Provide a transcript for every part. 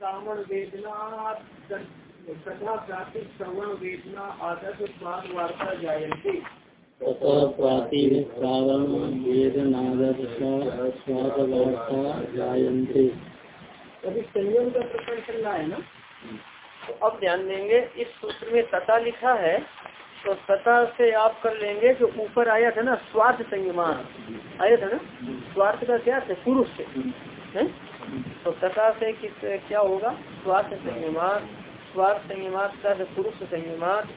श्रावण वेदना तथा प्रातिक श्रवण वेदना आदर्श स्वाद वार्ता जायते ततः प्रातिश्रावण वेदनादर्श स्वादवार्ता जायन्ते अभी संयम का प्रकरण चल रहा है ना? तो अब ध्यान देंगे इस सूत्र में तथा लिखा है तो तथा से आप कर लेंगे जो ऊपर आया था ना स्वार्थ संयमान आया था ना? स्वार्थ का क्या थे पुरुष से। है? तो तथा से किस, क्या होगा? स्वार्थ संयमान स्वार्थ संयमात का पुरुष संयमात।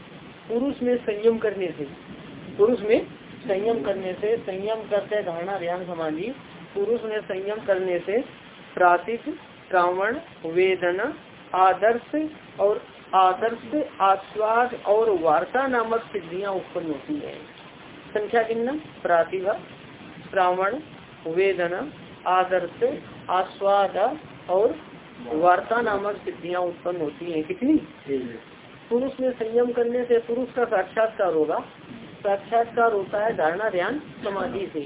पुरुष में संयम करने से, पुरुष में संयम करने से, संयम करते धारणा ध्यान समाधि। पुरुष में संयम करने से प्रातिक श्रावण वेदना, आदर्श और आदर्श, आस्वाद और वार्ता नामक सिद्धियाँ उत्पन्न होती है। संख्या किन्न प्रातिभा श्रावण वेदना, आदर्श आस्वाद और वार्ता नामक सिद्धियाँ उत्पन्न होती हैं कितनी? पुरुष में संयम करने से पुरुष का साक्षात्कार होगा। साक्षात्कार होता है धारणा ध्यान समाधि से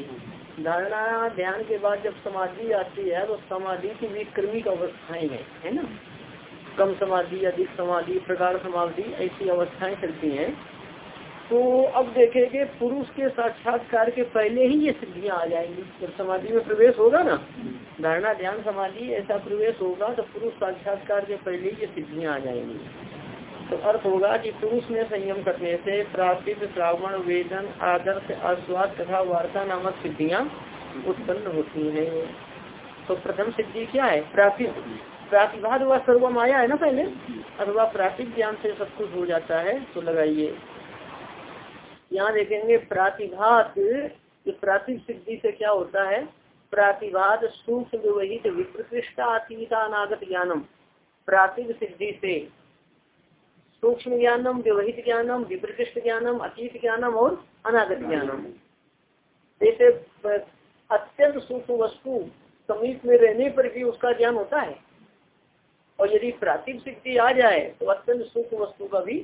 धारणा ध्यान के बाद जब समाधि आती है तो समाधि की भी क्रमिक अवस्थाएँ हैं है ना? कम समाधि अधिक समाधि प्रकार समाधि ऐसी अवस्थाएँ चलती हैं। तो अब देखेंगे पुरुष के साक्षात्कार के पहले ही ये सिद्धियाँ आ जाएँगी। जब समाधि में प्रवेश होगा ना, धारणा ध्यान समाधि ऐसा प्रवेश होगा तो पुरुष साक्षात्कार के पहले ही ये सिद्धियाँ आ जाएँगी। तो अर्थ होगा कि पुरुष में संयम करने से प्राप्त श्रावण, वेदन, आदर्श, आस्वाद तथा वार्ता नामक सिद्धियाँ उत्पन्न होती है। तो प्रथम सिद्धि क्या है? प्राप्त प्रातिभाद व सर्वम आया है ना पहले? अथवा प्रातिक ज्ञान से सब कुछ हो जाता है तो लगाइए। यहाँ देखेंगे प्रातिभात प्रातिक सिद्धि से क्या होता है? प्रातिभाद सूक्ष्म व्यवहित विप्रकृष्ट अतीता अनागत ज्ञानम। प्रातिक सिद्धि से सूक्ष्म ज्ञानम व्यवहित ज्ञानम, विप्रकृष्ट ज्ञानम, अतीत ज्ञानम और अनागत ज्ञानम। जैसे अत्यंत सूक्ष्म वस्तु समीप में रहने पर भी उसका ज्ञान होता है। और यदि प्रातिक सिद्धि आ जाए तो अत्यंत सूक्ष्म वस्तु का भी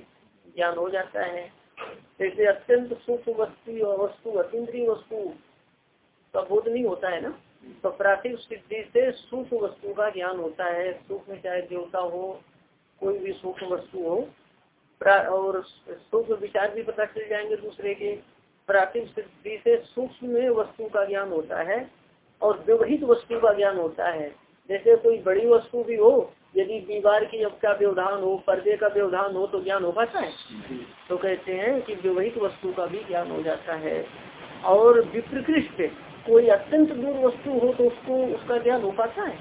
ज्ञान हो जाता है। जैसे अत्यंत सूक्ष्म वस्तु वस्तु, अतीन्द्रीय वस्तु का बोध नहीं होता है ना? तो प्रातिक सिद्धि से सूक्ष्म वस्तु का ज्ञान होता है। सूक्ष्म चाहे देवता हो, कोई भी सूक्ष्म वस्तु हो और सूक्ष्म विचार भी पता चल जाएँगे दूसरे के। प्रातिक सिद्धि से सूक्ष्म वस्तु का ज्ञान होता है और व्यवहित वस्तु का ज्ञान होता है। जैसे कोई बड़ी वस्तु भी हो यदि दीवार की अब का व्यवधान हो पर्दे का व्यवधान हो तो ज्ञान हो पाता है? तो कहते हैं कि व्यवहित वस्तु का भी ज्ञान हो जाता है। और विप्रकृष्ट कोई अत्यंत दूर वस्तु हो तो उसको उसका ज्ञान हो पाता है?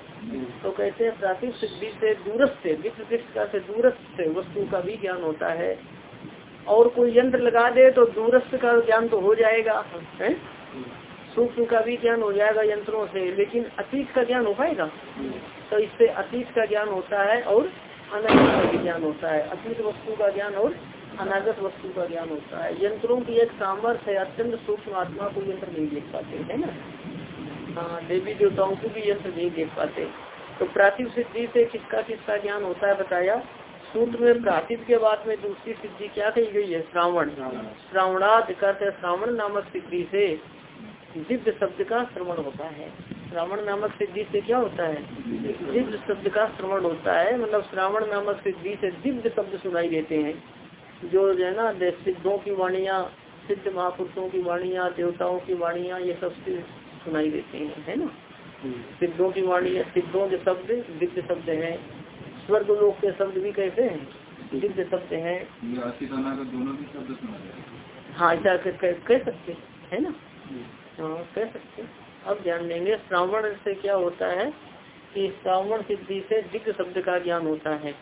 तो कहते हैं प्राथमिक सिद्धि से दूरस्थ विप्रकृष्ट का से दूरस्थ वस्तु का भी ज्ञान होता है। और कोई यंत्र लगा दे तो दूरस्थ का ज्ञान तो हो जाएगा। है? सूक्ष्म का भी ज्ञान हो जाएगा यंत्रों से लेकिन अतीत का ज्ञान हो पाएगा? तो इससे अतीत का ज्ञान होता है और अनागत का भी ज्ञान होता है। अतीत वस्तु का ज्ञान और अनागत वस्तु का ज्ञान होता है। यंत्रों की एक सामर्थ्य है अत्यंत सूक्ष्म आत्मा को यंत्र नहीं देख पाते है ना? हाँ देवी देवताओं को भी यंत्र नहीं देख पाते। तो प्रातिभ सिद्धि से किसका किसका ज्ञान होता है बताया? सूत्र में प्रातिभ के बाद में दूसरी सिद्धि क्या कही गई है? श्रावण। श्रावणाद करते श्रावण नामक सिद्धि से। दिव्य शब्द का श्रवण होता है। श्रावण नामक सिद्धि से क्या होता है? दिव्य शब्द का श्रवण होता है मतलब श्रावण नामक सिद्धि से दिव्य शब्द सुनाई देते हैं। जो है ना सिद्धों की वाणिया सिद्ध महापुरुषों की वाणिया देवताओं की वाणिया ये सब सुनाई देते हैं है ना? सिद्धों की वाणिया सिद्धों के शब्द दिव्य शब्द है। स्वर्ग लोक के शब्द भी कैसे हैं? दिव्य शब्द है। हाँ। ऐसा कह सकते है ना? हाँ कह सकते अब ध्यान देंगे, श्रावण से क्या होता है कि श्रावण सिद्धि से दिव्य शब्द का ज्ञान होता है।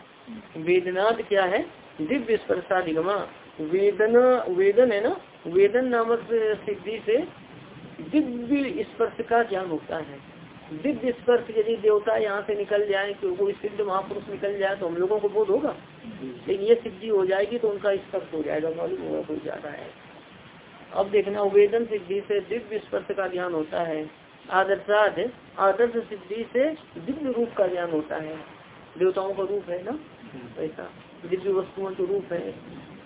वेदनाद क्या है? दिव्य स्पर्शाधिगमा वेदना, वेदन है ना? वेदन नामक सिद्धि से दिव्य स्पर्श का ज्ञान होता है। दिव्य स्पर्श यदि देवता यहाँ से निकल जाए, कि कोई सिद्ध महापुरुष निकल जाए तो हम लोगों को बोध होगा। लेकिन ये सिद्धि हो जाएगी तो उनका स्पर्श हो जाएगा, मालूम होगा कोई ज़्यादा है। अब देखना, वेदन सिद्धि से दिव्य स्पर्श का ज्ञान होता है। आदर्शाद आदर्श सिद्धि से दिव्य रूप का ज्ञान होता है। देवताओं का रूप है ना? ऐसा दिव्य वस्तुओं के रूप है।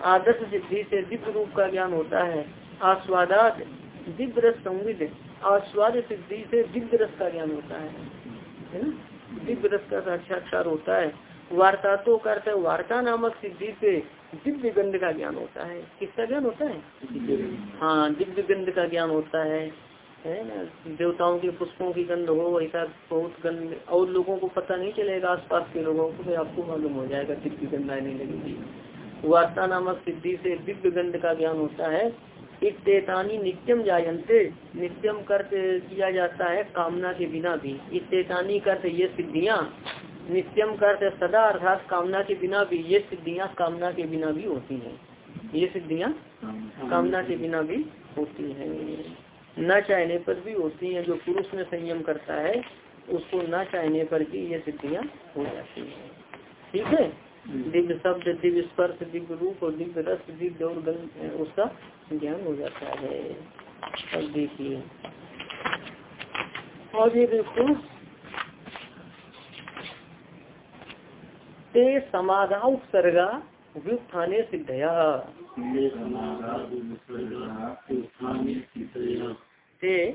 आदर्श सिद्धि से दिव्य रूप का ज्ञान होता है। आस्वादात दिव्य रस संविद। आस्वाद सिद्धि से दिव्य रस का ज्ञान होता है। दिव्य रस का साक्षात्कार होता है। वार्ता तो करते वार्ता नामक सिद्धि से दिव्य गंध का ज्ञान होता है। किसका ज्ञान होता है? हाँ दिव्य गंध का ज्ञान होता है। है ना? देवताओं के पुष्पों की गंध हो, ऐसा बहुत गंध, और लोगों को पता नहीं चलेगा, आसपास के लोगों को तो आपको मालूम हो जाएगा दिव्य गंध आने लगेगी। वार्ता नामक सिद्धि से दिव्य गंध का ज्ञान होता है। इतेतानी नित्यम जायंते नित्यम कर्त किया जाता है कामना के बिना भी। इतेतानी कर्त ये सिद्धियाँ नित्यम कर्त सदा अर्थात कामना के बिना भी ये सिद्धियाँ कामना के बिना भी होती हैं। ये सिद्धियाँ कामना के बिना भी होती हैं। न चाहने पर भी होती हैं जो पुरुष में संयम करता है उसको न चाहने पर भी ये सिद्धियाँ हो जाती हैं। ठीक है? दिव्य शब्द दिव्य स्पर्श दिव्य रूप और दिव्य रस दिव्य और उसका ज्ञान हो जाता है। अब देखिए। और ये देखो ते समाधा उत्सर्गा व्युत्थाने सिद्धया। ते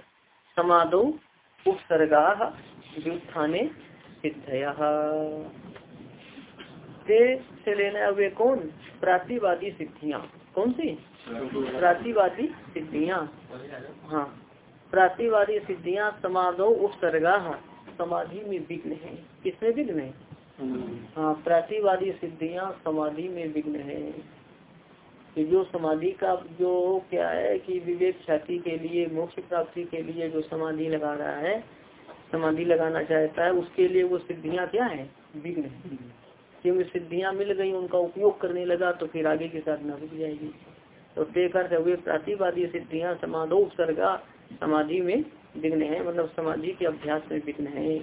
समाधो उपसर्गा व्युत्थाने सिद्धया। ते से लेना वे कौन? प्रातिवादी सिद्धियाँ। कौन सी? प्रातिवादी सिद्धियाँ। हाँ प्रातिवादी सिद्धियाँ समाधो उपसर्गा। समाधि में विघ्न है। किसमें विघ्न है? हाँ प्रातिवादी सिद्धियाँ समाधि में विघ्न है। कि जो समाधि का जो क्या है कि विवेक ख्याति के लिए मोक्ष प्राप्ति के लिए जो समाधि लगा रहा है समाधि लगाना चाहता है उसके लिए वो सिद्धियाँ क्या है? विघ्न क्योंकि सिद्धियाँ मिल गई उनका उपयोग करने लगा तो फिर आगे की साधना रुक जाएगी। तो तेकर हुए प्रातिवादी सिद्धियाँ समाधो उपसर्गा समाधि में विघ्न है। मतलब समाधि के अभ्यास में विघ्न है।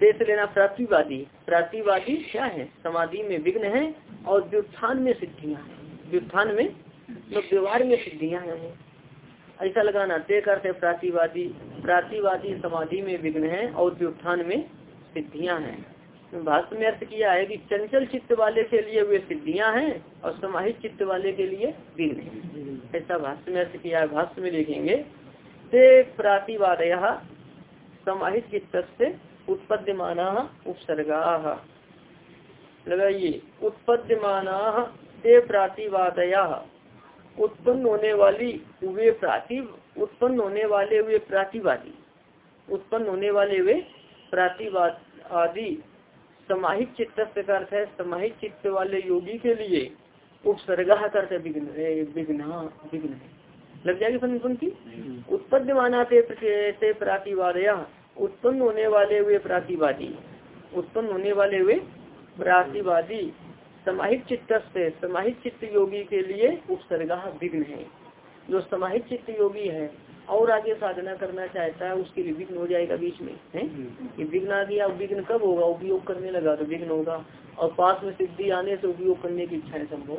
देश लेना प्रातिवादी प्रातिवादी क्या है? समाधि में विघ्न है और व्युत्थान में सिद्धियाँ हैं। व्युत्थान में मतलब व्यवहार में सिद्धियाँ हैं। ऐसा लगाना तय करते प्रातिवादी प्रातिवादी समाधि में विघ्न है और व्युत्थान में सिद्धियाँ हैं। भाष्य में अर्थ किया है कि चंचल चित्त वाले के लिए वे सिद्धियाँ हैं और समाहित चित्त वाले के लिए विघ्न है। ऐसा भाष्य में अर्थ किया है। भाष्य में देखेंगे ते प्रातिवाद समाहित चित्त से उत्पद्यमाना उपसर्गा। लगाइए। उत्पद्यमाना ते प्रातिवादया। उत्पन्न होने वाली वे प्राति उत्पन्न होने वाले वे प्रातिवादी। उत्पन्न होने वाले वे प्रातिवाद आदि। समाहित चित्त अर्थ है समाहित चित्त वाले योगी के लिए उपसर्गा करते विघ्न विघ्न विघ्न। लग जाएगी पंक्ति उत्पद्य माना ते प्रातिवादया। उत्पन्न होने वाले हुए वे प्रातिवादी उत्पन्न होने वाले हुए प्रातिवादी। समाहित चित्त से समाहित चित्त योगी के लिए उपसर्गा विघ्न है। जो समाहित चित्त योगी है और आगे साधना करना चाहता है उसके लिए विघ्न हो जाएगा बीच में है? कि विघ्न आ गया विघ्न कब होगा? उपयोग करने लगा तो विघ्न होगा और पास में सिद्धि आने से उपयोग करने की इच्छा है संभव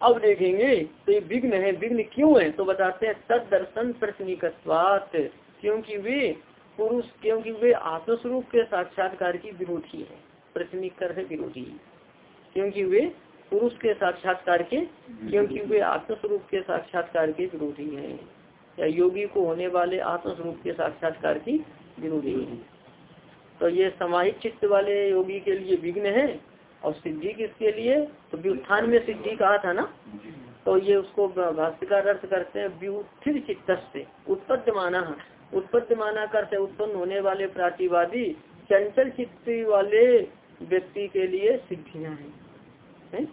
अब देखेंगे तो ये विघ्न है विघ्न क्यों है? तो बताते हैं तद दर्शन प्रश्निकवात क्योंकि वे पुरुष, क्योंकि वे आत्मस्वरूप के साक्षात्कार की विरोधी है प्रश्निक कर है विरोधी। क्योंकि वे पुरुष के साक्षात्कार के, क्योंकि वे आत्मस्वरूप के साक्षात्कार के विरोधी हैं, या योगी को होने वाले आत्मस्वरूप के साक्षात्कार की विरोधी है। तो ये समाहित चित्त वाले योगी के लिए विघ्न है, और सिद्धि किसके लिए? तो व्युत्थान में सिद्धि कहा था ना? तो ये उसको भाष्यकार अर्थ करते हैं व्युत्थिर चित्त से उत्पत्ति माना उत्पत्ति माना करते उत्पन्न होने वाले प्रातिवादी चंचल चित्त वाले व्यक्ति के लिए सिद्धियाँ हैं। है?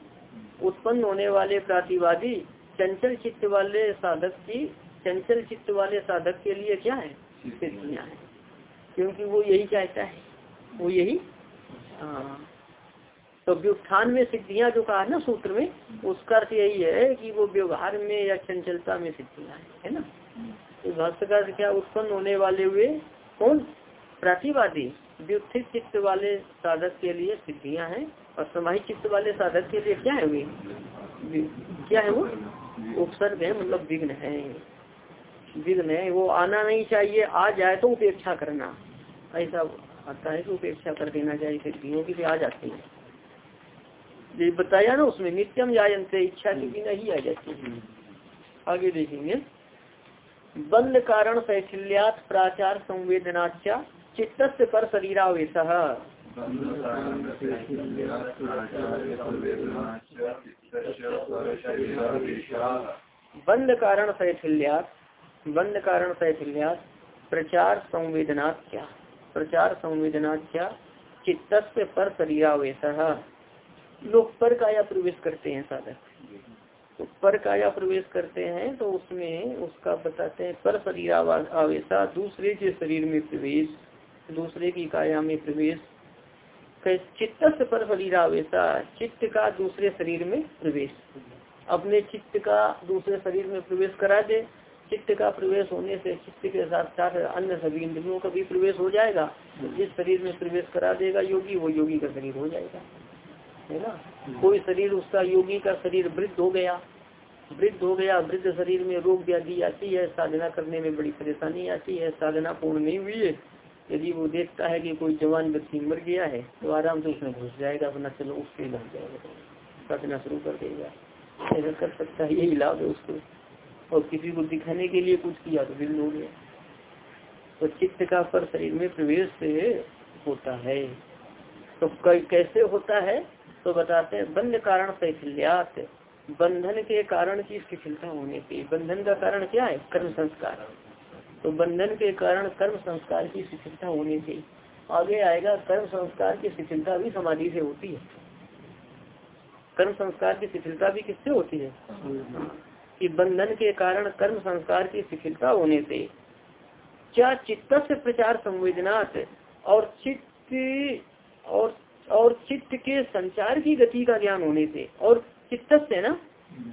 उत्पन्न होने वाले प्रातिवादी चंचल चित्त वाले साधक की चंचल चित्त वाले साधक के लिए क्या है? सिद्धियाँ। हैं। क्योंकि वो यही चाहता है। वो यही हाँ। तो व्युत्थान में सिद्धियाँ जो कहा ना सूत्र में, उसका अर्थ यही है कि वो व्यवहार में या चंचलता में सिद्धियाँ है ना? तो भाष्य क्या, उत्पन्न होने वाले हुए कौन? प्रतिवादी। व्युत्थित चित्त वाले साधक के लिए सिद्धियाँ हैं और समाहित चित्त वाले साधक के लिए क्या है वे? क्या है वो? उपसर्ग है मतलब विघ्न है। विघ्न है, वो आना नहीं चाहिए, आ जाए तो उपेक्षा करना। ऐसा आता है कि उपेक्षा कर देना चाहिए, सिद्धियों की आ जाती है। ये बताया ना उसमें नित्यम जायंत इच्छा के बिना ही आ जाती है। आगे देखेंगे। बंद कारण शैथिल्यात प्राचार संवेदनाच्या चित्त पर शरीरावेश। बंद कारण शैथिल्यात बंद कारण शैथिल्यात प्रचार संवेदनाच्या प्रचार संवेदनाच्या चित्त पर शरीरावेश। लोग पर काया प्रवेश करते हैं, साधक। तो पर काया प्रवेश करते हैं तो उसमें उसका बताते हैं, पर शरीर आवेशा, दूसरे के शरीर में प्रवेश, दूसरे की काया में प्रवेश। चित्त से पर शरीर आवेशा, चित्त का दूसरे शरीर में प्रवेश। अपने चित्त का दूसरे शरीर में प्रवेश करा दे। चित्त का प्रवेश होने से चित्त के साथ साथ अन्य सभी इंद्रियों का भी प्रवेश हो जाएगा। जिस शरीर में प्रवेश करा देगा योगी, वो योगी का शरीर हो जाएगा। है ना? कोई शरीर, उसका योगी का शरीर वृद्ध हो गया, वृद्ध हो गया, वृद्ध शरीर में रोग व्याधि आती है, साधना करने में बड़ी परेशानी आती है, साधना पूर्ण नहीं हुई है। यदि वो देखता है कि कोई जवान व्यक्ति मर गया है तो आराम से उसमें घुस जाएगा, अपना चलो उससे लग जाएगा। साधना शुरू कर देगा। ऐसा कर सकता है, यही लाभ है उसको। और किसी को दिखाने के लिए कुछ किया तो विघ्न हो। गया तो चित्त का पर शरीर में प्रवेश होता है। तो कैसे होता है? तो बताते हैं, बंध कारण शैथिल्यात बंधन के कारण की शिथिलता होने से बंधन का कारण क्या है? कर्म संस्कार। तो बंधन के कारण कर्म संस्कार की शिथिलता होने से आगे आएगा, कर्म संस्कार की शिथिलता भी समाधि से होती है। कर्म संस्कार की शिथिलता भी किससे होती है? कि बंधन के कारण कर्म संस्कार की शिथिलता होने से। क्या चित्त से प्रचार संवेदनात् और चित्त और और चित्त के संचार की गति का ज्ञान होने से और चित्त से ना?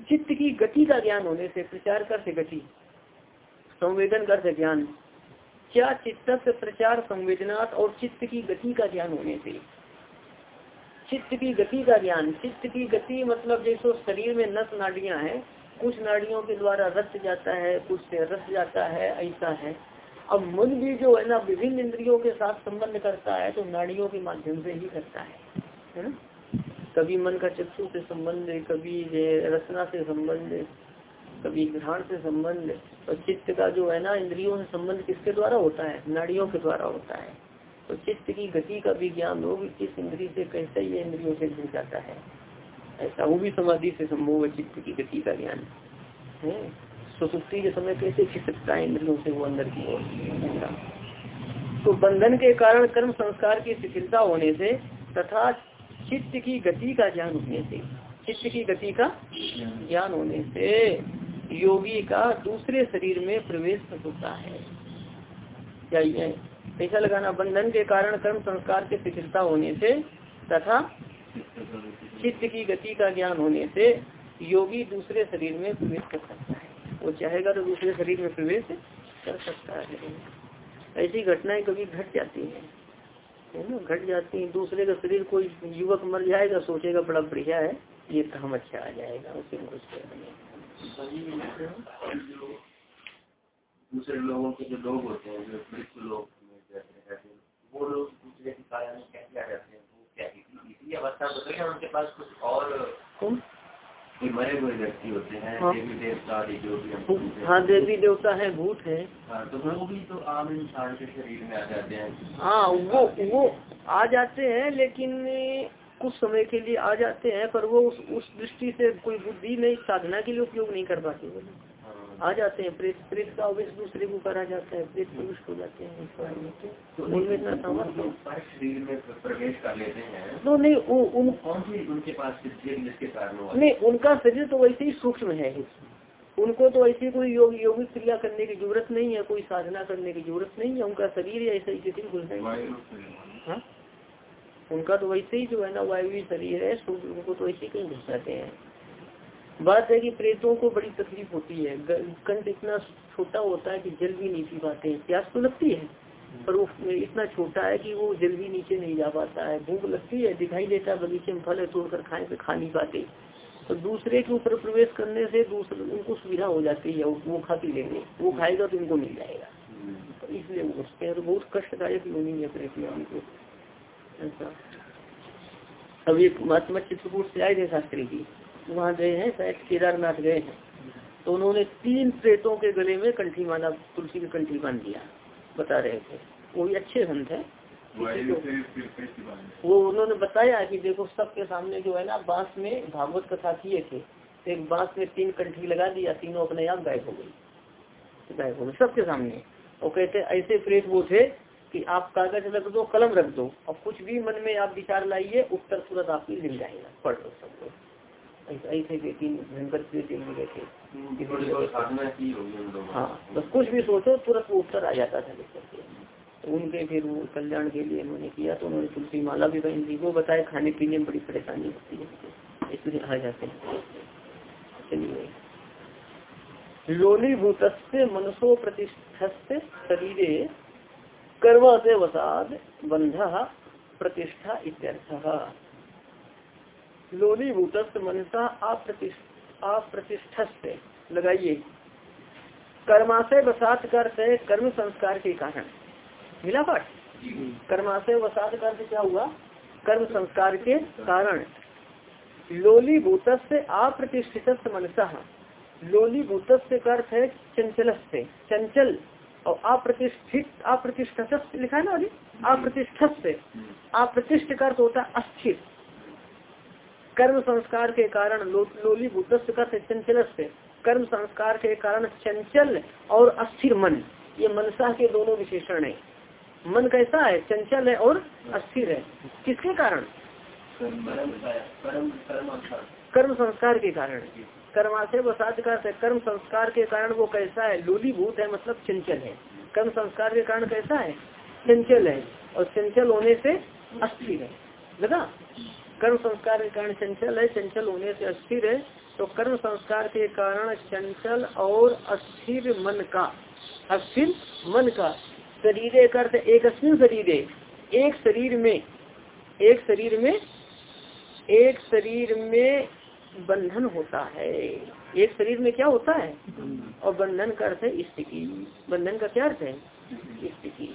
चित्त की गति का ज्ञान होने से प्रचार कर से गति संवेदन कर से ज्ञान। क्या चित्त से प्रचार संवेदनात् और चित्त की गति का ज्ञान होने से? चित्त की गति का ज्ञान। चित्त की गति मतलब जैसे शरीर में नस नाड़ियाँ हैं कुछ नाड़ियों के द्वारा रस जाता है कुछ से रस जाता है ऐसा है। अब मन भी जो है ना विभिन्न इंद्रियों के साथ संबंध करता है तो नाड़ियों के माध्यम से ही करता है है ना? कभी मन का चक्षु से संबंध, कभी रचना से संबंध, कभी घ्राण से संबंध, और चित्त का जो है ना इंद्रियों से संबंध किसके द्वारा होता है? नाड़ियों के द्वारा होता है। तो चित्त की गति का भी ज्ञान हो किस इंद्रिय से, कैसे ये इंद्रियों से जुड़ जाता है। ऐसा वो भी समाधि से संभव है, चित्त की गति का ज्ञान। है? सुसुप्ति के समय कैसे खिंच सकता है इंद्रियों से वो अंदर की ओर। तो बंधन के कारण कर्म संस्कार की शिथिलता होने से तथा चित्त की गति का ज्ञान होने से, चित्त की गति का ज्ञान होने से योगी का दूसरे शरीर में प्रवेश होता है। ये ऐसा लगाना बंधन के कारण कर्म संस्कार की शिथिलता होने से तथा चित्त की गति का ज्ञान होने से योगी दूसरे शरीर में प्रवेश कर सकता है। वो चाहेगा तो दूसरे शरीर में प्रवेश कर सकता है। ऐसी घटनाएँ कभी घट जाती हैं है ना? घट जाती है। दूसरे का शरीर कोई युवक मर जाएगा सोचेगा बड़ा बढ़िया है ये काम अच्छा आ जाएगा उसे में कुछ दूसरे लोगों के जो लोग होते हैं जो लोग वो लोग दूसरे की में कैसे आ जाते हैं वो क्या इसी अवस्था बदल है उनके पास कुछ और मरे हुए व्यक्ति होते हैं हाँ। देवी देवता आदि जो भी हैं। देवी देवता है भूत है हाँ तो वो भी तो आम इंसान के शरीर में आ जाते हैं हाँ वो वो आ जाते हैं लेकिन कुछ समय के लिए आ जाते हैं पर वो उस, उस दृष्टि से कोई बुद्धि नहीं साधना के लिए उपयोग नहीं कर पाते। हाँ। आ जाते हैं प्रेत प्रेत का अवैध दूसरे को करा जाता है प्रेत प्रविष्ट हो जाते हैं तो उनमें इतना सामर्थ्य शरीर में प्रवेश कर लेते हैं। तो नहीं वो उन कौन सी उनके पास जिसके कारण नहीं उनका शरीर तो वैसे ही सूक्ष्म है उनको तो ऐसी कोई योग योगिक क्रिया करने की ज़रूरत नहीं है कोई साधना करने की ज़रूरत नहीं है उनका शरीर ऐसा ही किसी घुस जाएगा हाँ? उनका तो वैसे ही जो है ना वायु शरीर है उनको तो ऐसे ही कहीं घुस जाते हैं। बात है कि प्रेतों को बड़ी तकलीफ़ होती है। कंठ इतना छोटा होता है कि जल भी नहीं पी पाते हैं। प्यास तो लगती है पर वो इतना छोटा है कि वो जल भी नीचे नहीं जा पाता है। भूख लगती है दिखाई देता है बगीचे में फल है तोड़कर खाए तो खा नहीं पाते। तो दूसरे के ऊपर प्रवेश करने से दूसरे उनको सुविधा हो जाती है वो खा पी लेंगे। वो खाएगा तो उनको मिल जाएगा। तो इसलिए वो घुसते हैं तो बहुत कष्टदायक योनि है प्रेत योनि को। ऐसा। अब एक महात्मा चित्रकूट से आए थे शास्त्री जी। वहाँ गए हैं शायद केदारनाथ गए हैं। तो उन्होंने तीन प्रेतों के गले में कंठी माला तुलसी की कंठी बाँध दिया। बता रहे थे। वो भी अच्छे संत है। वो उन्होंने बताया कि देखो सबके सामने जो है ना बाँस में भागवत कथा किए थे। एक बाँस में तीन कंठी लगा दिया तीनों अपने आप गायब हो गई। गायब हो गई सबके सामने। और कहते ऐसे प्रेत वो थे कि आप कागज़ रख दो कलम रख दो। और कुछ भी मन में आप विचार लाइए उत्तर तुरंत आपकी मिल जाएगा पढ़ लो सब लोग ऐसे तीन भयंकर प्रेत मिले थे। हाँ बस कुछ भी सोचो तुरंत वो उत्तर आ जाता था लिख करके। तो उनके फिर वो कल्याण के लिए उन्होंने किया तो उन्होंने तुलसी माला भी पहन दी वो बताए खाने पीने में बड़ी परेशानी होती है इसलिए आ जाते हैं। चलिए। लोलीभूत मनसो प्रतिष्ठ शरीर कर्म से वसाद बंध प्रतिष्ठा इत्यर्थ। लोलीभूत मनसा अप्रतिष्ठ से लगाइए। कर्माशय वसात कर कर्म संस्कार के कारण। मिला पाठ? कर्माशय वसात कर क्या हुआ? कर्म संस्कार के कारण। लोलीभूत से अप्रतिष्ठित मनसा। लोलीभूत से अर्थ है चंचल से चंचल और अप्रतिष्ठित अप्रतिष्ठित लिखा है ना अभी? अप्रतिष्ठित से अप्रतिष्ठ का अर्थ होता है अस्थिर। कर्म संस्कार के कारण लो, लोलीभूत से चंचल से कर्म संस्कार के कारण चंचल और अस्थिर मन ये मनसा के दोनों विशेषण है। मन कैसा है? चंचल है और अस्थिर है। किसके कारण? कर्म संस्कार। के कारण। कर्माशय वसाद का कर्म संस्कार के कारण वो कैसा है? लोलीभूत है मतलब चंचल है। कर्म संस्कार के कारण कैसा है? चंचल है और चंचल होने से अस्थिर है। लगा? कर्म संस्कार के कारण चंचल है चंचल होने से अस्थिर है। तो कर्म संस्कार के कारण चंचल और अस्थिर मन का अस्थिर मन का शरीर करते एक शरीर एक शरीर में एक शरीर में एक शरीर में बंधन होता है। एक शरीर में क्या होता है? और बंधन का अर्थ है स्थिति। बंधन का क्या अर्थ है? स्थिति।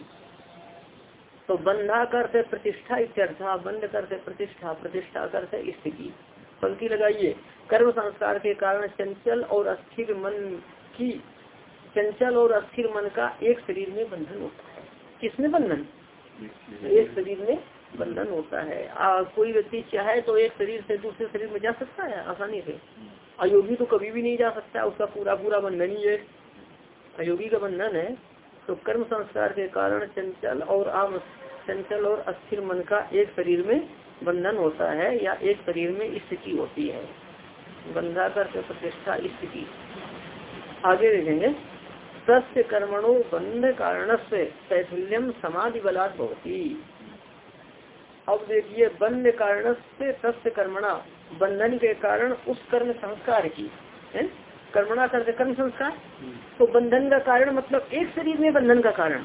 तो बंधा अर्थ है प्रतिष्ठा इत्यर्था बंध करते प्रतिष्ठा प्रतिष्ठा करते स्थिति। पंक्ति लगाइए। कर्म संस्कार के कारण चंचल और अस्थिर मन की चंचल और अस्थिर मन का एक शरीर में बंधन होता है। किसमें बंधन? एक शरीर में बंधन होता है। आ, कोई व्यक्ति चाहे तो एक शरीर से दूसरे शरीर में जा सकता है आसानी से। अयोगी तो कभी भी नहीं जा सकता उसका पूरा पूरा बंधन ही है। अयोगी का बंधन है। तो कर्म संस्कार के कारण चंचल और आम चंचल और अस्थिर मन का एक शरीर में बंधन होता है या एक शरीर में स्थिति होती है। बंधा कर प्रतिष्ठा स्थिति। आगे देखेंगे। सत्य कर्मणों बंध कारण से कैथुल्यम समाधि बलात् होती अब देखिए बंध कारण से सत्य कर्मणा बंधन के कारण उस कर्म संस्कार की है? कर्मणा करते कर्म संस्कार। तो बंधन का कारण मतलब एक शरीर में बंधन का कारण।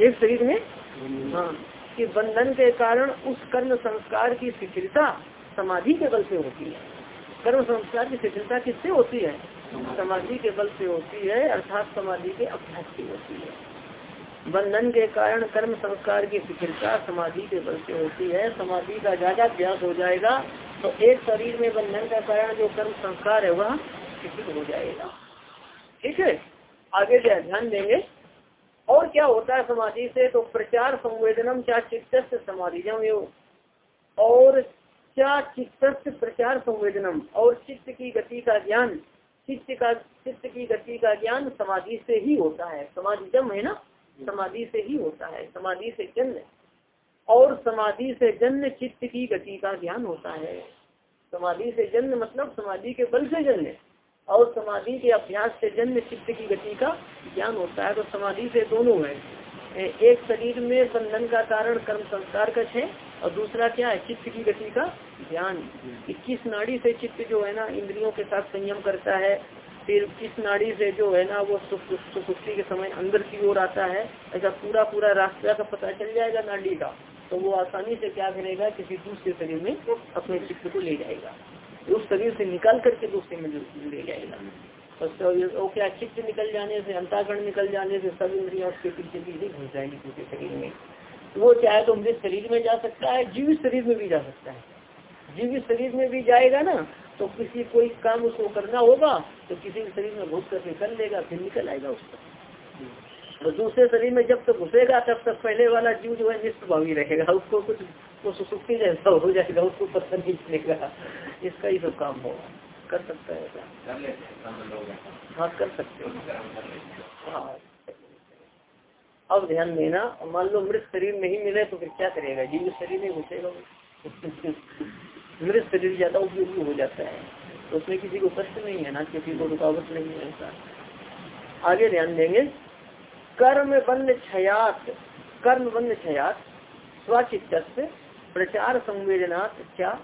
एक शरीर में हाँ। कि बंधन के कारण उस कर्म संस्कार की शिथिलता समाधि के बल से होती है। कर्म संस्कार की शिथिलता किससे होती है? समाधि। के बल से होती है अर्थात समाधि के अभ्यास की होती है। बंधन के कारण कर्म संस्कार की शिथिलता समाधि के बल से होती है। समाधि का ज़्यादा अभ्यास हो जाएगा तो एक शरीर में बंधन का कारण जो कर्म संस्कार है वह शिथिल हो जाएगा। ठीक है? आगे ध्यान देंगे। और क्या होता है समाधि से? तो प्रचार संवेदनम क्या चित्त समाधि और क्या चित्त प्रचार संवेदनम। और चित्त की गति का ज्ञान, चित्त का, चित्त की गति का ज्ञान समाधि से ही होता है। समाधि जम है ना? समाधि से ही होता है। समाधि से जन्म और समाधि से जन्म चित्त की गति का ज्ञान होता है। समाधि से जन्म मतलब समाधि के बल से जन्म और समाधि के अभ्यास से जन्म चित्त की गति का ज्ञान होता है तो समाधि से दोनों है। एक शरीर में बंधन का कारण कर्म संस्कार का है, और दूसरा क्या है? चित्त की गति का ज्ञान। किस नाड़ी से चित्त जो है ना, इंद्रियों के साथ संयम करता है। फिर किस नाड़ी से जो है ना, वो सुसुप्ति के समय अंदर की ओर आता है। ऐसा पूरा पूरा रास्ता का पता चल जाएगा नाड़ी का तो वो आसानी से क्या करेगा? किसी दूसरे शरीर में अपने चित्त को ले जाएगा। उस शरीर से निकाल करके दूसरे में जुड़े जाएगा तो क्या चित्त निकल जाने से, अंताकरण निकल जाने से सब इंद्रिया उसके पीछे पीछे घुस जाएँगी दूसरे शरीर में। वो चाहे तो मृत शरीर में जा सकता है, जीवित शरीर में भी जा सकता है। जीवित शरीर में भी जाएगा ना तो किसी कोई काम उसको करना होगा तो किसी के शरीर में घुस करके कर लेगा, फिर निकल आएगा उसका तो दूसरे शरीर में जब तक घुसेगा, तब तक पहले वाला जीव जो है निष्प्रभावी रहेगा। उसको कुछ सुसुप्ति जैसा हो जाएगा, उसको पता नहीं चलेगा इसका ही सब काम होगा कर सकता है ऐसा। हैं कर सकते हो। हैं। अब ध्यान देना मान लो मृत शरीर में ही मिले तो फिर क्या करेगा? जीव शरीर में घुसेगा मृत शरीर ज़्यादा उपयोगी हो जाता है। तो उसमें किसी को कष्ट नहीं है ना किसी को रुकावट नहीं है ऐसा। आगे ध्यान देंगे। कर्म बंद छयात कर्म बंद छयात स्वचित प्रचार संवेदनात् क्या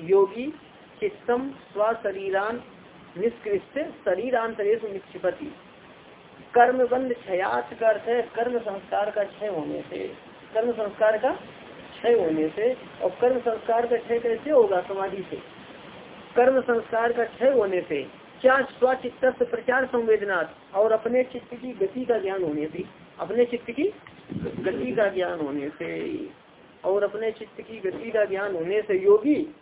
योगी चित्तम स्वशरीरान निष्कृष्ट शरीरांतरेश निक्षिपति। कर्म बंद क्षयात का अर्थ है, कर्म संस्कार का क्षय होने से, कर्म संस्कार का क्षय होने से और कर्म संस्कार का क्षय कैसे होगा? समाधि से। कर्म संस्कार का क्षय होने से, क्या स्वचित्त प्रचार संवेदना और अपने चित्त की गति का ज्ञान होने से, अपने चित्त की गति का ज्ञान होने से, और अपने चित्त की गति का ज्ञान होने से योगी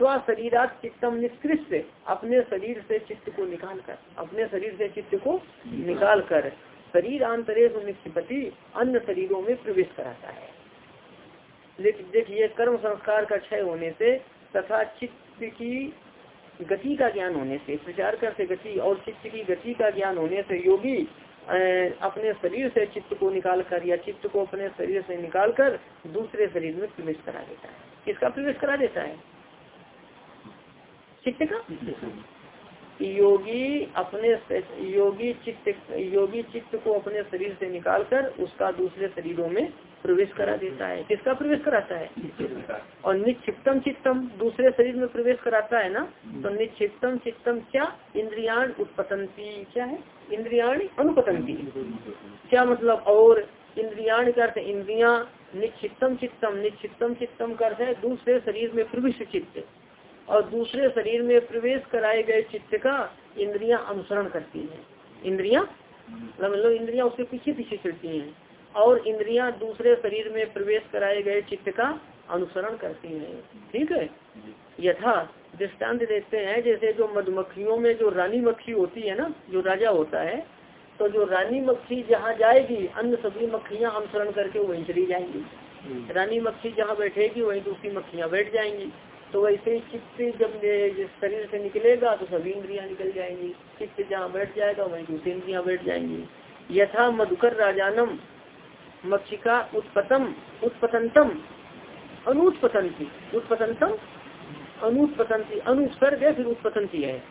स्व शरीरात चित्तम निष्कृष्ट अपने शरीर से चित्त को निकाल कर अपने शरीर से चित्त को निकाल कर शरीर आंतरेश निष्पति अन्य शरीरों में प्रवेश कराता है। लेकिन देखिए कर्म संस्कार का क्षय होने से तथा चित्त की गति का ज्ञान होने से, प्रचार करते गति और चित्त की गति का ज्ञान होने से योगी अपने शरीर से चित्त को निकाल कर या चित्त को अपने शरीर से निकाल कर दूसरे शरीर में प्रवेश करा देता है। किसका प्रवेश करा देता है? चित्त का? योगी अपने योगी चित्त योगी चित्त को अपने शरीर से निकालकर उसका दूसरे शरीरों में प्रवेश करा देता है। किसका प्रवेश कराता है? और निक्षिप्तम चित्तम दूसरे शरीर में प्रवेश कराता है ना? तो निक्षिप्तम चित्तम क्या? इंद्रियाण उत्पतंती। क्या है? इंद्रियाण अनुपतंती। क्या मतलब? और इंद्रियाण का अर्थ इंद्रिया, निक्षिप्तम चित्तम। निक्षिप्तम चित्तम का अर्थ है दूसरे शरीर में प्रविष्ट चित्त। और दूसरे शरीर में प्रवेश कराए गए चित्त का इंद्रियाँ अनुसरण करती हैं। इंद्रियाँ? मतलब इंद्रियाँ उसके पीछे पीछे चलती हैं। और इंद्रियाँ दूसरे शरीर में प्रवेश कराए गए चित्त का अनुसरण करती हैं। ठीक है? यथा दृष्टांत देते हैं जैसे जो मधुमक्खियों में जो रानी मक्खी होती है ना जो राजा होता है तो जो रानी मक्खी जहाँ जाएगी अन्य सभी मक्खियाँ अनुसरण करके वहीं चली जाएँगी। रानी मक्खी जहाँ बैठेगी वहीं दूसरी मक्खियाँ बैठ जाएँगी। तो वैसे चित्त जब शरीर से निकलेगा तो सभी इंद्रियाँ निकल जाएँगी। चित्त जहाँ बैठ जाएगा, वहीं दूसरी इंद्रियाँ बैठ जाएँगी। यथा मधुकर राजानम, मक्षिका उत्पतम, उत्पतंतम, अनुत्पतंती। उत्पतंतम, अनुत्पतंती। अनुत्सर्ग है, फिर उत्पतंती है।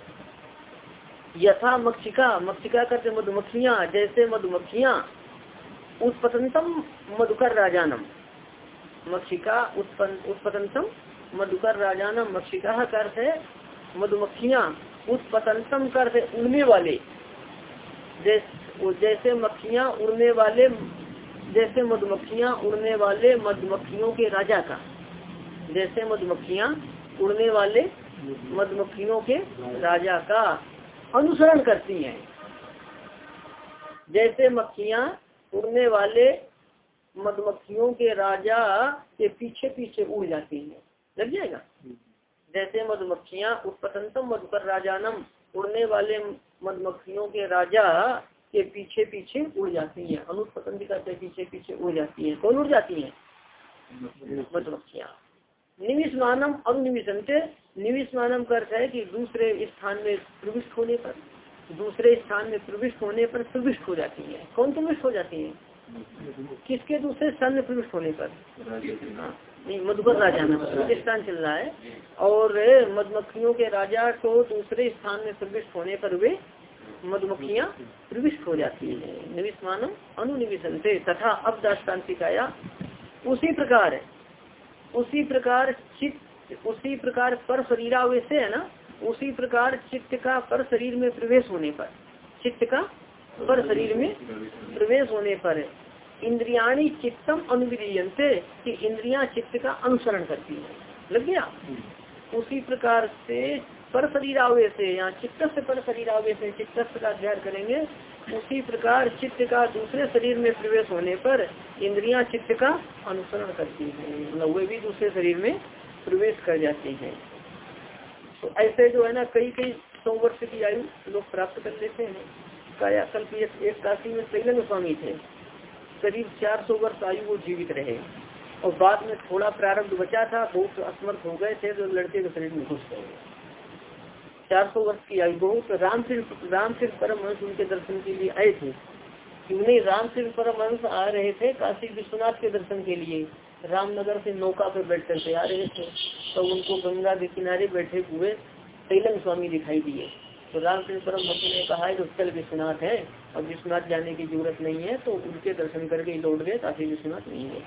यथा मक्षिका मक्षिका करते मधुमक्खियाँ, जैसे मधुमक्खियाँ, उत्पतंतम मधुकर राजानम। मक्षिका उत्पन्न उत्पतंतम मधुकर राजानम मक्षिका का अर्थ मधुमक्खियाँ उत्पतंतम का अर्थ है उड़ने वाले। जैसे मक्खियाँ उड़ने वाले, जैसे मधुमक्खियाँ उड़ने वाले मधुमक्खियों के राजा का। जैसे मधुमक्खियाँ उड़ने वाले मधुमक्खियों के राजा का अनुसरण करती हैं। जैसे मक्खियाँ उड़ने वाले मधुमक्खियों के राजा के पीछे पीछे उड़ जाती हैं। लग जाएगा। जैसे मधुमक्खियाँ उत्पतंतम मधुकर राजानम उड़ने वाले मधुमक्खियों के राजा के पीछे पीछे उड़ जाती हैं। अनुत्पतंतिका करते पीछे पीछे उड़ जाती हैं। कौन उड़ जाती हैं? मधुमक्खियाँ। निविश मानम अनुनिविशनते निविश मानम का अर्थ है कि दूसरे स्थान में प्रविष्ट होने पर दूसरे स्थान में प्रविष्ट होने पर प्रविष्ट हो जाती है। कौन प्रविष्ट हो जाती है? किसके दूसरे स्थान में प्रविष्ट होने पर? मधुकर राजा में स्थान चल रहा है। और मधुमक्खियों के राजा को दूसरे स्थान में प्रविष्ट होने पर वे मधुमक्खियाँ प्रविष्ट हो जाती है। निविश मानम अनुनिविशन से तथा अब दाष्टान्तिकाया उसी प्रकार उसी प्रकार चित्त, उसी प्रकार पर शरीरावेश है ना? उसी प्रकार चित्त का पर शरीर में प्रवेश होने पर, चित्त का पर शरीर में प्रवेश होने पर इंद्रियाणी चित्तम अनुविधीयंते कि इंद्रियाँ चित्त का अनुसरण करती है। लग गया? उसी प्रकार से पर शरीरावेश है यहाँ चित्त से पर शरीरावेश है चित्त का अध्ययन करेंगे उसी प्रकार चित्त का दूसरे शरीर में प्रवेश होने पर इंद्रियाँ चित्त का अनुसरण करती है। मतलब वे भी दूसरे शरीर में प्रवेश कर जाती हैं। तो ऐसे जो है ना कई कई सौ वर्ष की आयु लोग प्राप्त कर लेते हैं। काया कल्प एक काशी में शैलन स्वामी थे। करीब 400 वर्ष आयु वो जीवित रहे। और बाद में थोड़ा प्रारब्ध बचा था, बहुत असमर्थ हो गए थे तो लड़के के शरीर में घुस गए। चार सौ वर्ष की आयु, बहुत राम सिर्फ़ राम सिर्फ़ परम हंस उनके दर्शन के लिए आए थे। नहीं राम सिर्फ़ परम हंस आ रहे थे काशी विश्वनाथ के दर्शन के लिए। रामनगर से नौका पर बैठ करके आ रहे थे। तो उनको गंगा के किनारे बैठे हुए तैलन स्वामी दिखाई दिए। तो रामकृष्ण परम भक्त ने कहा जो चल विश्वनाथ है। अब विश्वनाथ जाने की ज़रूरत नहीं है तो उनके दर्शन करके लौट गए ताकि विश्वनाथ नहीं है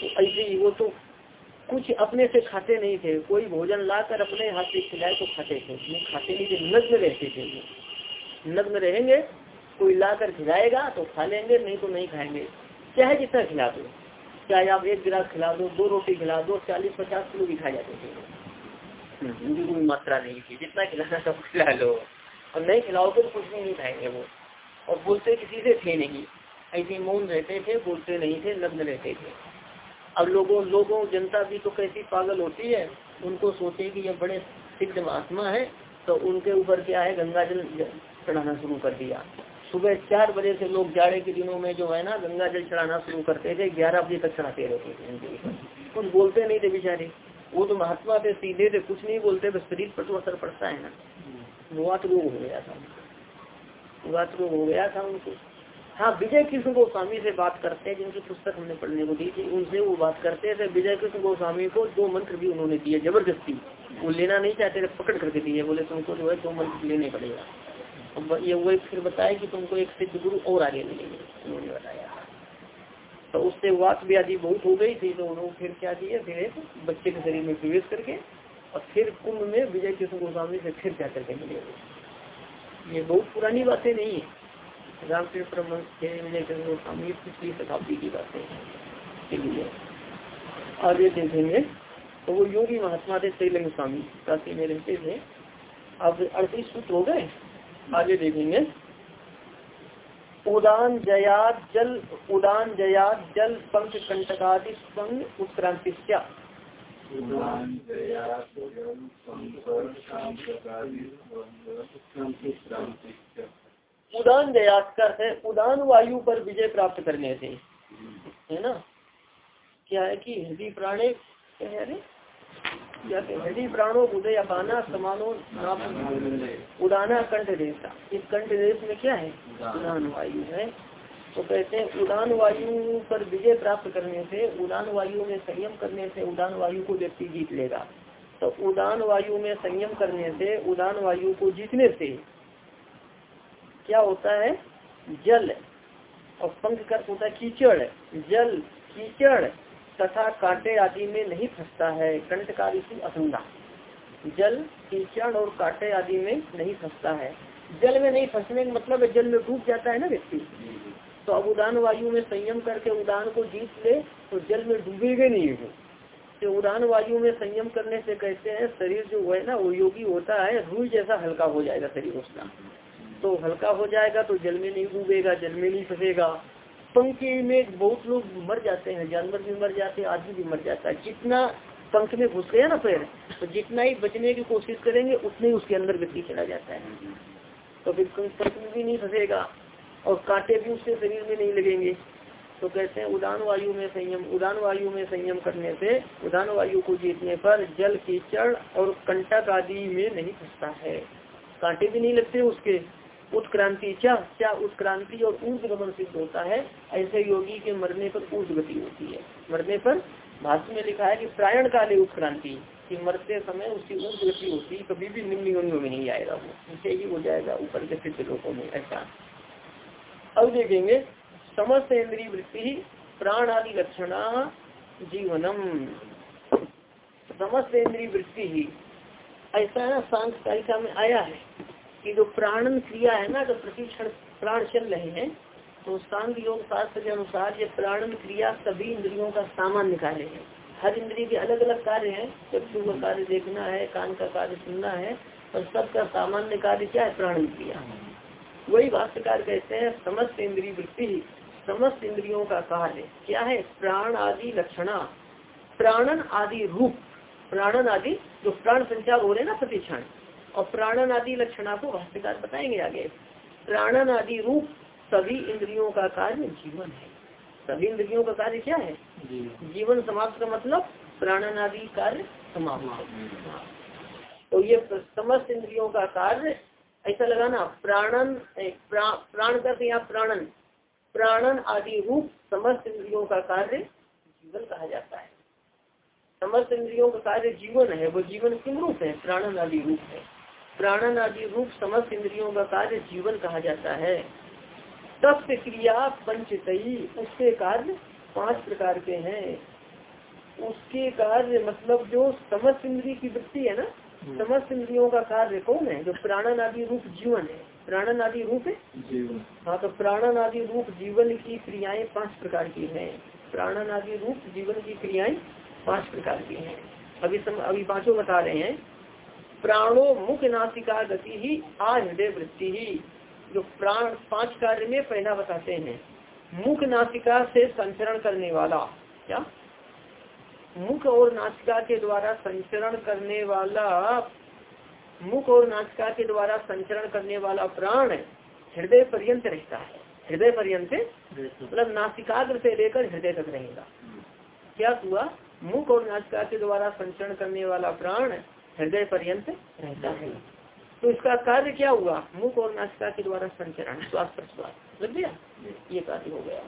तो ऐसे ही वो तो कुछ अपने से खाते नहीं थे कोई भोजन लाकर अपने हाथ से खिलाए तो खाते थे। नहीं खाते नहीं थे नग्न रहते थे वो। नग्न रहेंगे कोई ला कर खिलाएगा तो खा लेंगे नहीं तो नहीं खाएँगे। चाहे जितना खिला दो चाहे आप एक गिलास खिला दो दो रोटी खिला दो चालीस पचास किलो भी खा जाते थे। उनकी कोई मात्रा नहीं थी। जितना खिलाना सब खिला लो। और नहीं खिलाओगे तो कुछ भी नहीं खाएँगे वो। और बोलते किसी से थे नहीं। ऐसे मौन रहते थे बोलते नहीं थे लग्न रहते थे। अब लोगों लोगों जनता भी तो कैसी पागल होती है उनको सोचे कि ये बड़े सिद्ध महात्मा है तो उनके ऊपर क्या है गंगा जल चढ़ाना शुरू कर दिया। सुबह चार बजे से लोग जाड़े के दिनों में जो है ना गंगा जल चढ़ाना शुरू करते थे ग्यारह बजे तक चढ़ाते रहते थे उनके ऊपर। कुछ बोलते नहीं थे बेचारे। वो तो महात्मा थे सीधे थे कुछ नहीं बोलते तो शरीर पर तो असर पड़ता है ना। वात रोग हो गया था। वात रोग हो गया था उनको। हाँ विजय कृष्ण गोस्वामी से बात करते हैं, जिनकी पुस्तक हमने पढ़ने को दी थी, उनसे वो बात करते थे विजय कृष्ण गोस्वामी को दो मंत्र भी उन्होंने दिए, ज़बरदस्ती। वो लेना नहीं चाहते थे, पकड़ करके दिए, बोले तुमको जो है दो मंत्र लेने पड़ेगा। अब ये वो फिर बताया कि तुमको एक सिद्ध गुरु और आगे मिलेंगे, उन्होंने बताया। तो उससे वाक व्याधि बहुत हो गई थी तो उन्होंने फिर क्या किया, फिर एक बच्चे के शरीर में प्रवेश करके, और फिर कुंभ में विजय कृष्ण गोस्वामी से फिर जा करके मिले। ये बहुत पुरानी बातें नहीं है। रामकृष्ण विजय पिछली शताब्दी की बातें लिए। आगे देखेंगे। तो वो योगी महात्मा थे श्रीलिंग स्वामी काशी में रहते थे। अब अड़तीस सूत्र हो गए। आगे देखेंगे। उदान जयाद जल, उदान जयाद जल पंख कंटकादि संग उत्क्रांति उदान जयात कर है उदान वायु पर विजय प्राप्त करने से है ना? क्या है कि हृदय प्राणे क्या हृदय प्राणो, उदय अपाना, समानो, नाप उदाना कंठ देश इस कंठ देश में क्या है? उदान वायु है। तो कहते हैं, उड़ान वायु पर विजय प्राप्त करने से, उड़ान वायु में संयम करने से उड़ान वायु को व्यक्ति जीत लेगा। तो उड़ान वायु में संयम करने से, उड़ान वायु को जीतने से क्या होता है? जल और पंख कर होता है कीचड़। जल, कीचड़ तथा कांटे आदि में नहीं फंसता है। कंटकारी से असंगा जल, कीचड़ और कांटे आदि में नहीं फंसता है। जल में नहीं फंसने का मतलब जल में डूब जाता है ना व्यक्ति? तो अब उदान वायु में संयम करके उदान को जीत ले तो जल में डूबेगा नहीं वो। तो उदान वायु में संयम करने से कहते हैं, शरीर जो है ना, वो योगी होता है रूई जैसा हल्का हो जाएगा शरीर उसका। तो हल्का हो जाएगा तो जल में नहीं डूबेगा, जल में नहीं फंसेगा। पंख में बहुत लोग मर जाते हैं, जानवर भी मर जाते हैं, आदमी भी मर जाता है। जितना पंख में घुस गया ना पैर तो जितना ही बचने की कोशिश करेंगे, उतने ही उसके अंदर व्यक्ति चला जाता है। तो फिर पंख में भी नहीं फंसेगा। और कांटे भी उसके शरीर में नहीं लगेंगे। तो कहते हैं उदान वायु में संयम उदान वायु में संयम करने से उदान वायु को जीतने पर जल कीचड़ और कंटक आदि में नहीं फंसता है। कांटे भी नहीं लगते उसके। उत्क्रांति, क्या? क्या उत्क्रांति और ऊर्ज गमन सिद्ध होता है? ऐसे योगी के मरने पर ऊर्ज गति होती है। मरने पर भाष्य में लिखा है कि प्रायण काले उत्क्रांति, कि मरते समय उसकी ऊर्ज गति होती है कभी भी निम्न में नहीं आएगा वो। नीचे ही हो जाएगा, ऊपर के सिद्ध लोगों में, ऐसा। अब देखेंगे समस्त इंद्रिय वृत्ति प्राण आदि लक्षणा जीवनम। समस्त इंद्रिय वृत्ति ही, ऐसा है सांख्यिका में आया है कि जो प्राणन क्रिया है ना, जो प्रतिक्षण प्राण चल रहे हैं तो सांग योग शास्त्र के अनुसार ये प्राणन क्रिया सभी इंद्रियों का सामान्य कार्य है। हर इंद्रिय के अलग अलग कार्य है, चक्षु का कार्य देखना है, कान का कार्य सुनना है, और सबका सामान्य कार्य क्या है? प्राणन क्रिया। वही भाष्यकार कहते हैं समस्त इंद्रिय वृत्ति समस्त इंद्रियों का कार्य क्या है? प्राण आदि लक्षणा। प्राणन आदि रूप प्राणन आदि जो प्राण संचार हो रहे ना प्रतिक्षण। और प्राणन आदि लक्षणा को भाष्यकार बताएँगे आगे। प्राणन आदि रूप सभी इंद्रियों का कार्य जीवन है। सभी इंद्रियों का कार्य क्या है? जीवन। समाप्त का मतलब प्राणन आदि कार्य समाप्त। तो ये समस्त इंद्रियों का कार्य ऐसा लगाना प्राणन प्रा, प्राण करते यहाँ प्राणन प्राणन आदि रूप समस्त इंद्रियों का कार्य जीवन कहा जाता है। समस्त इंद्रियों का कार्य जीवन है वो जीवन किन रूप है? प्राणन आदि रूप है। प्राणन आदि रूप समस्त इंद्रियों का कार्य जीवन कहा जाता है। तत्व क्रिया पंचतई उसके कार्य पाँच प्रकार के हैं। उसके कार्य मतलब जो समस्त इंद्रिय की वृत्ति है ना। समस्त इंद्रियों का कार्य कौन है? जो प्राणन आदि रूप जीवन है। प्राणन आदि रूप है? हाँ तो प्राणन आदि रूप जीवन की क्रियाएँ पाँच प्रकार की हैं। प्राणन आदि रूप जीवन की क्रियाएँ पाँच प्रकार की हैं। अभी सम, अभी पाँचों बता रहे हैं। प्राणो मुख नासिका गति ही आ हृदय वृत्ति ही। जो प्राण पाँच कार्य में पहला बताते हैं। मुख नासिका से संचरण करने वाला क्या? मुख और नाचिका के द्वारा संचरण करने वाला, मुख और नाचिका के द्वारा संचरण करने वाला प्राण हृदय पर्यंत रहता है। हृदय पर्यंत? मतलब नासिकाग्र से लेकर हृदय तक रहेगा। क्या हुआ? मुख और नाचिका के द्वारा संचरण करने वाला प्राण हृदय पर्यंत रहता है। तो इसका कार्य क्या हुआ? मुख और नाचिका के द्वारा संचरण, श्वास प्रश्वास। लग गया? ये कार्य हो गया।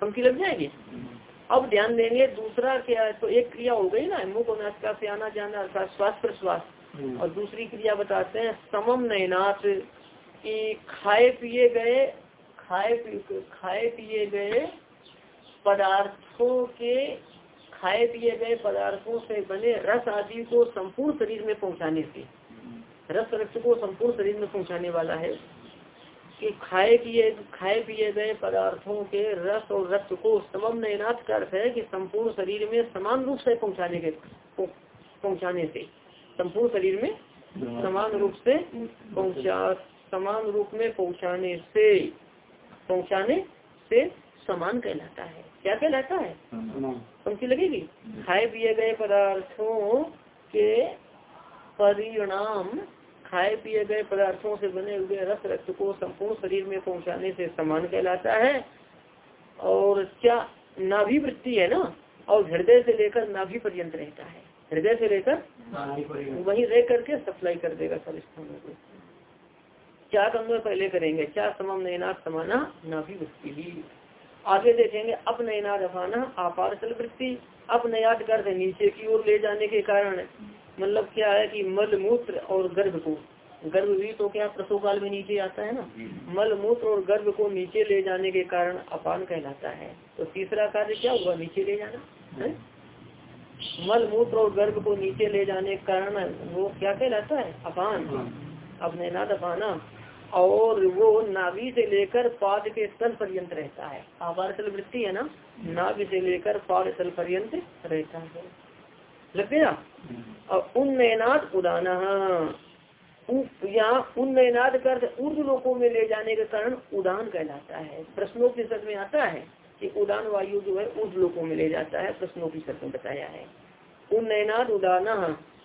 पंक्ति लग जाएगी? अब ध्यान देंगे दूसरा क्या है तो एक क्रिया हो गई ना मुख नाचिका से आना जाना अर्थात श्वास प्रश्वास। और दूसरी क्रिया बताते हैं समम नयनाथ की खाए पिए गए खाए खाए पिए गए पदार्थों के खाए पिए गए पदार्थों से बने रस आदि को संपूर्ण शरीर में पहुँचाने से। रस रक्त को संपूर्ण शरीर में पहुँचाने वाला है। कि खाए पिए खाए पिए गए पदार्थों के रस और रक्त को समम नयनाथ का अर्थ है कि संपूर्ण शरीर में समान रूप से पहुँचाने के पहुँचाने से संपूर्ण शरीर में समान रूप से पहुँचा समान रूप में पहुँचाने से पहुँचाने से समान कहलाता है। क्या कहलाता है? पंक्ति लगेगी? खाए पिए गए पदार्थों के परिणाम खाए पिए गए पदार्थों से बने हुए रस रक्त को संपूर्ण शरीर में पहुँचाने से समान कहलाता है। और क्या नाभि वृत्ति है ना? और हृदय से लेकर नाभि पर्यंत रहता है। हृदय से लेकर वही रह करके सप्लाई कर देगा सब स्थानों को क्या कम पहले करेंगे। क्या समम नैना समाना नाभि वृत्ति। ही आगे देखेंगे अपनयना रफाना आपार्शल वृत्ति। अपनयात कर नीचे की ओर ले जाने के कारण मतलब क्या है कि मल मूत्र और गर्भ को गर्भ भी तो क्या प्रसव काल में नीचे आता है ना? मल मूत्र और गर्भ को नीचे ले जाने के कारण अपान कहलाता है। तो तीसरा कार्य क्या हुआ? नीचे ले जाना है? मल मूत्र और गर्भ को नीचे ले जाने के कारण वो क्या कहलाता है? अपान। अपने नाद अपाना। और वो नाभि से लेकर पाद के स्थल पर्यंत रहता है। आवारसल वृत्ति है ना? नाभि से लेकर पाद स्थल पर्यंत रहता है। लग गया? और उन्नयनाथ उदाना। यहाँ उन्नयनाथ कर ऊर्ज लोकों में ले जाने के कारण उदान कहलाता है। प्रश्नों के सद में आता है कि उदान वायु जो है ऊर्ज लोकों में ले जाता है प्रश्नों की सद में बताया है। उन्नयनाथ उदाना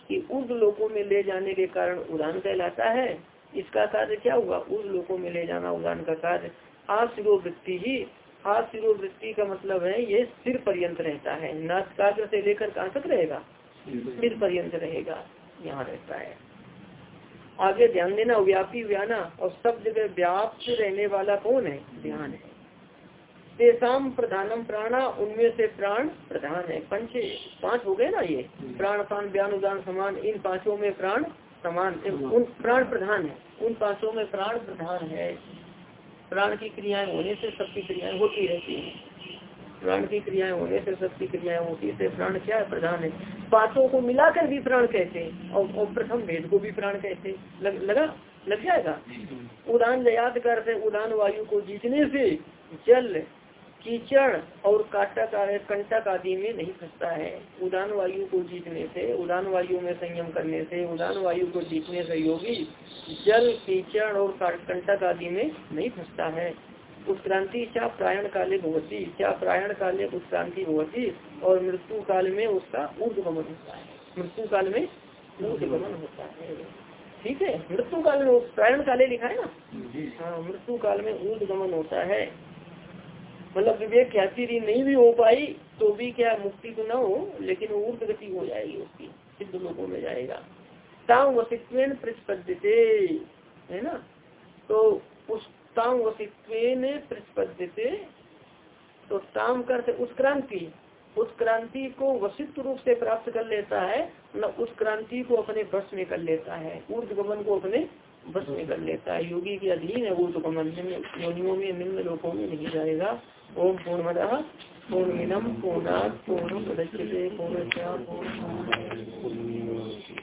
कि ऊर्ज लोकों में ले जाने के कारण उदान कहलाता है। इसका कार्य क्या हुआ? उस लोगों में ले जाना उदान का कार्य। आशिरोवृत्ति ही आशिरोवृत्ति का मतलब है ये सिर पर्यंत रहता है। नाटकाग्र से लेकर कहाँ तक रहेगा? सिर पर्यंत रहेगा, यहाँ रहता है। आगे ध्यान देना, व्यापी व्याना, और सब जगह व्याप्त रहने वाला कौन है? ध्यान है। तेसाम प्रधानम प्राणा, उनमें से प्राण प्रधान है। पंच, पाँच हो गए ना ये? प्राण प्राण, व्यान, उदान, समान, इन पाँचों में प्राण समान उन प्राण प्रधान है। उन पाँचों में प्राण प्रधान है। प्राण की क्रियाएँ होने से सबकी क्रियाएँ होती रहती हैं। प्राण की क्रियाएँ होने से सबकी क्रियाएँ होती है प्राण क्या है? प्रधान है। पाँचों को मिलाकर भी प्राण कहते हैं और, और प्रथम भेद को भी प्राण कहते हैं। लग, लगा? लग जाएगा? उदान याद करते उदान वायु को जीतने से जल कीचड़ और काटक का कंटक आदि में नहीं फंसता है। उदान वायु को जीतने से उदान वायु में संयम करने से उदान वायु को जीतने से योगी जल कीचड़ और कंटक आदि में नहीं फंसता है। उत्क्रांति क्या प्रायण काले भवती। क्या प्रायण काले उत्क्रांति भगवती और मृत्यु काल में उसका ऊर्ध गमन होता है। मृत्यु काल में ऊर्धगमन होता है। ठीक है? मृत्यु काल में प्रायण काले लिखा है ना? हाँ मृत्यु काल में ऊर्धगमन होता है। मतलब विवेक ख्याति नहीं भी हो पाई तो भी क्या मुक्ति तो न हो लेकिन ऊर्ध गति हो जाएगी उसकी सिद्ध लोगों में जाएगा। ताम वसित्व प्रतिपद्यते है ना? तो उस ताम वसित्व प्रतिपद्यते। तो ताम करते उत्क्रांति उस क्रांति। को वसित्व रूप से प्राप्त कर लेता है मतलब उस क्रांति को अपने बस में कर लेता है। ऊर्ध गमन को अपने बस में कर लेता है। योगी के अधीन है ऊर्ध गमन योनियों में, निम्न लोगों में नहीं जाएगा। ओम पूर्णमद पूर्णमिदम पूर्णात्, पूर्ण पूर्ण।